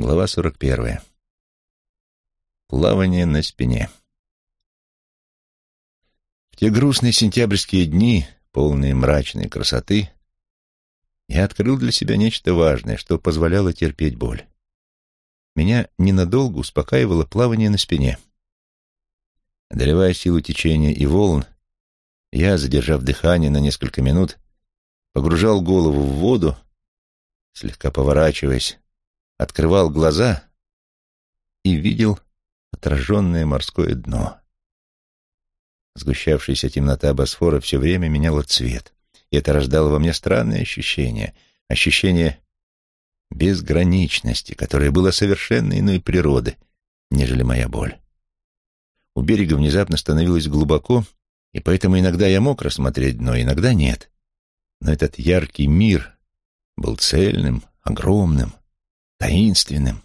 Глава 41. Плавание на спине. В те грустные сентябрьские дни, полные мрачной красоты, я открыл для себя нечто важное, что позволяло терпеть боль. Меня ненадолго успокаивало плавание на спине. Одолевая силу течения и волн, я, задержав дыхание на несколько минут, погружал голову в воду, слегка поворачиваясь, открывал глаза и видел отраженное морское дно. Сгущавшаяся темнота Босфора все время меняла цвет, и это рождало во мне странное ощущение, ощущение безграничности, которое было совершенно иной природы, нежели моя боль. У берега внезапно становилось глубоко, и поэтому иногда я мог рассмотреть дно, иногда нет. Но этот яркий мир был цельным, огромным, таинственным.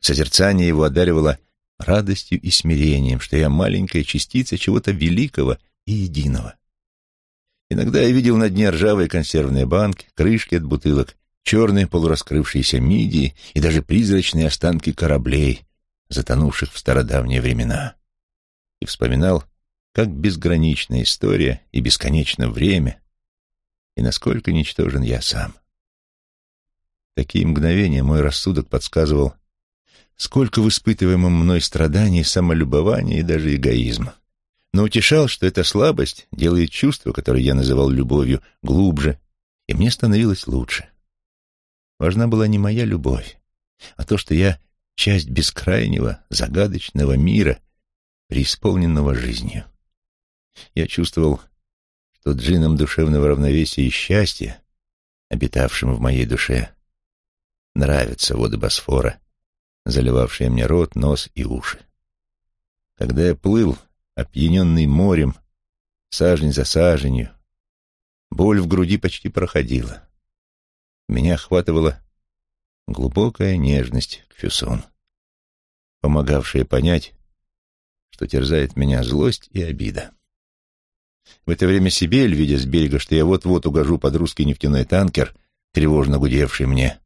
Созерцание его одаривало радостью и смирением, что я маленькая частица чего-то великого и единого. Иногда я видел на дне ржавые консервные банки, крышки от бутылок, черные полураскрывшиеся мидии и даже призрачные останки кораблей, затонувших в стародавние времена. И вспоминал, как безгранична история и бесконечно время, и насколько ничтожен я сам такие мгновения мой рассудок подсказывал, сколько в испытываемом мной страданий, самолюбования и даже эгоизма. Но утешал, что эта слабость делает чувство, которое я называл любовью, глубже, и мне становилось лучше. Важна была не моя любовь, а то, что я часть бескрайнего, загадочного мира, преисполненного жизнью. Я чувствовал, что джином душевного равновесия и счастья, обитавшим в моей душе, нравятся воды Босфора, заливавшие мне рот, нос и уши. Когда я плыл, опьяненный морем, сажень за саженью, боль в груди почти проходила. Меня охватывала глубокая нежность к Фюсон, помогавшая понять, что терзает меня злость и обида. В это время Сибель, видя с берега, что я вот-вот угожу под русский нефтяной танкер, тревожно гудевший мне,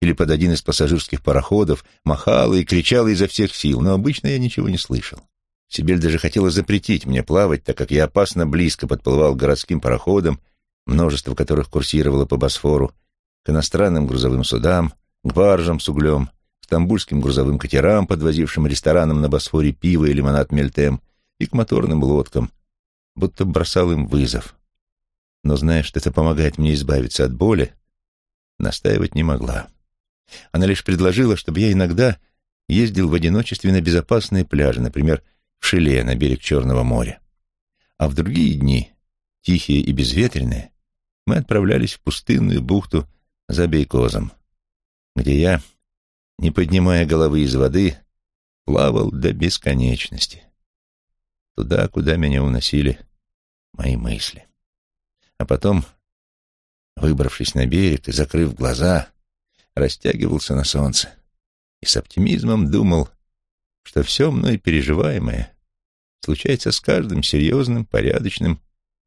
или под один из пассажирских пароходов, махала и кричала изо всех сил, но обычно я ничего не слышал. Сибель даже хотела запретить мне плавать, так как я опасно близко подплывал к городским пароходам, множество которых курсировало по Босфору, к иностранным грузовым судам, к баржам с углем, к стамбульским грузовым катерам, подвозившим ресторанам на Босфоре пиво и лимонад Мельтем, и к моторным лодкам, будто бросал им вызов. Но, зная, что это помогает мне избавиться от боли, настаивать не могла. Она лишь предложила, чтобы я иногда ездил в одиночестве на безопасные пляжи, например, в Шиле на берег Черного моря. А в другие дни, тихие и безветренные, мы отправлялись в пустынную бухту за Бейкозом, где я, не поднимая головы из воды, плавал до бесконечности, туда, куда меня уносили мои мысли. А потом, выбравшись на берег и закрыв глаза, растягивался на солнце и с оптимизмом думал, что все мной переживаемое случается с каждым серьезным, порядочным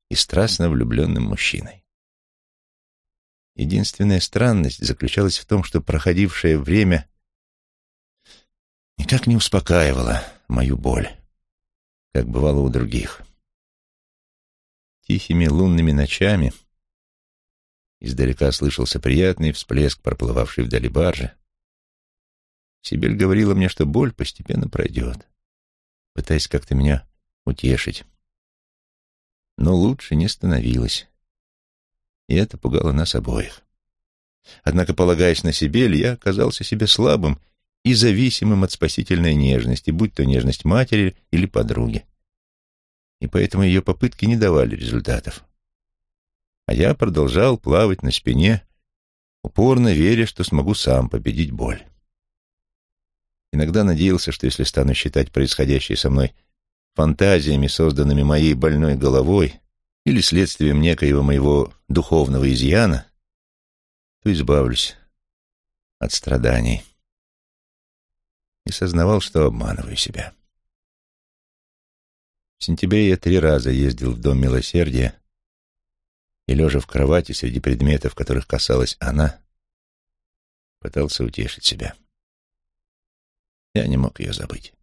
и страстно влюбленным мужчиной. Единственная странность заключалась в том, что проходившее время никак не успокаивало мою боль, как бывало у других. Тихими лунными ночами Издалека слышался приятный всплеск, проплывавший вдали баржи. Сибель говорила мне, что боль постепенно пройдет, пытаясь как-то меня утешить. Но лучше не становилось, и это пугало нас обоих. Однако, полагаясь на Сибель, я оказался себе слабым и зависимым от спасительной нежности, будь то нежность матери или подруги. И поэтому ее попытки не давали результатов а я продолжал плавать на спине, упорно веря, что смогу сам победить боль. Иногда надеялся, что если стану считать происходящее со мной фантазиями, созданными моей больной головой, или следствием некоего моего духовного изъяна, то избавлюсь от страданий. И сознавал, что обманываю себя. В сентябре я три раза ездил в Дом Милосердия, и, лежа в кровати среди предметов, которых касалась она, пытался утешить себя. Я не мог ее забыть.